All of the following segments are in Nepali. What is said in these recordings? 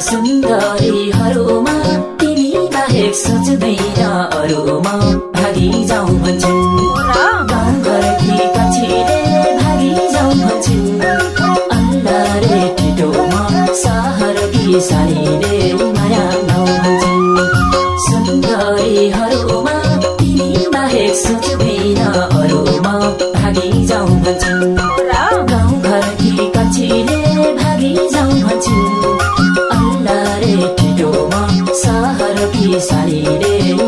सुन्दरीहरूमा तिमी बाहेक सोच्दैन अरूमा भागी जाउँ भन्छन् गाउँघरकी कक्षीले भागी जाउँ भन्छु। अन्डा रे ठिटोमा सहर कि सानीले साथ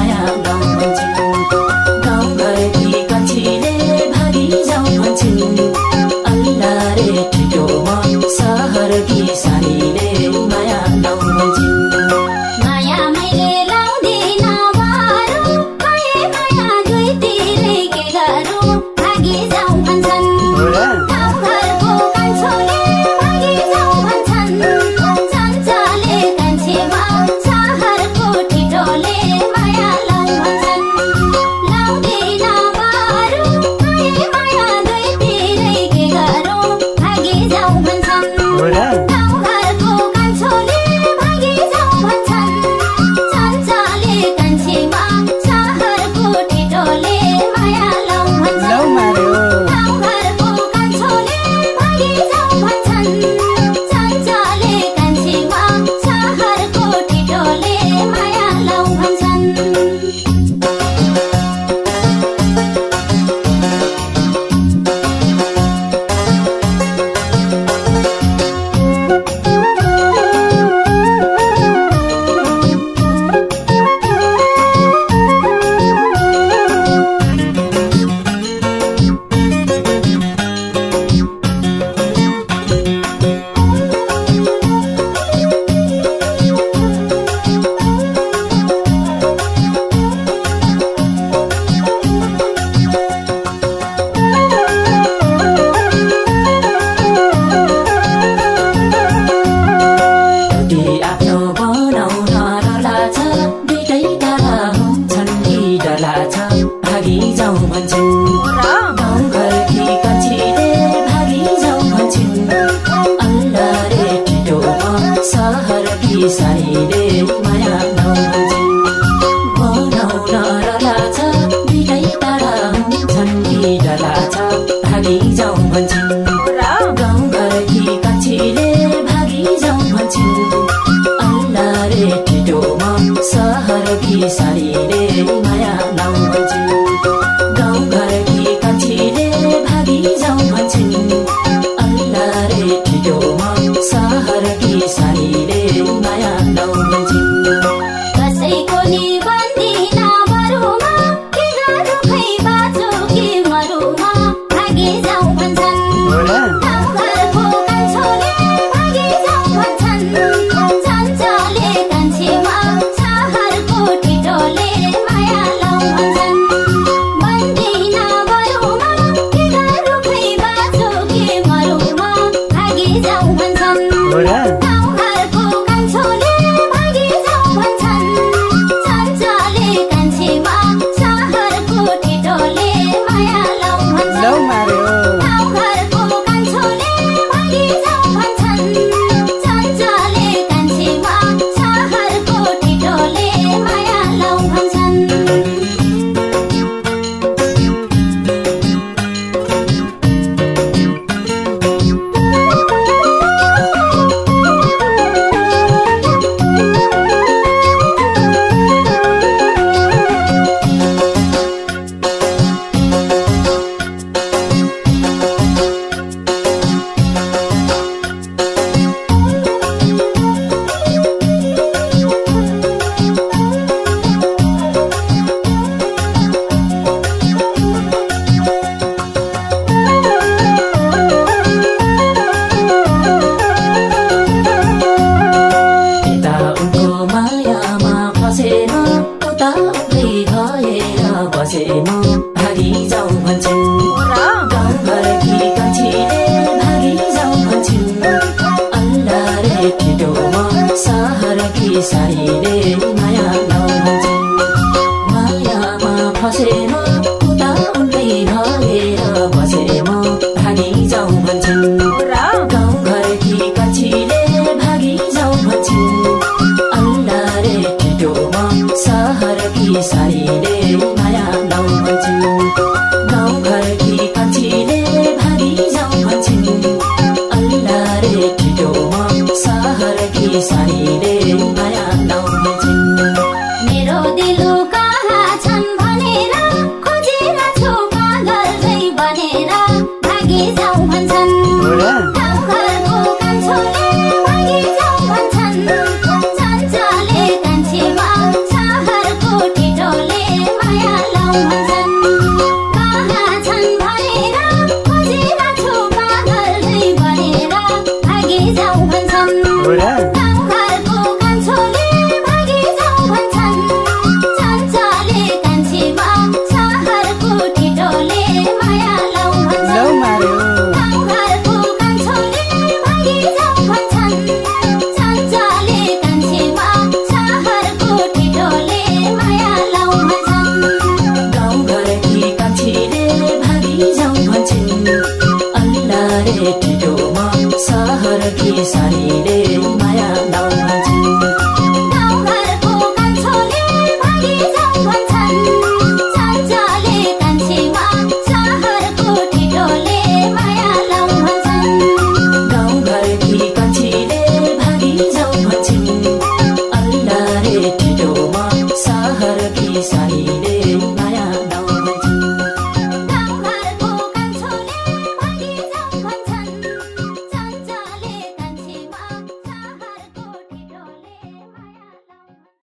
माया लाउँदछु गाउँघरकी कान्छीले भागी जाउँ भन्छन् अल्ला रे माया कसैको नि बन्दिन के गाह्रो खै बाँचो के मरुमा यो पिटोमा सहर